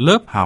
Lớp học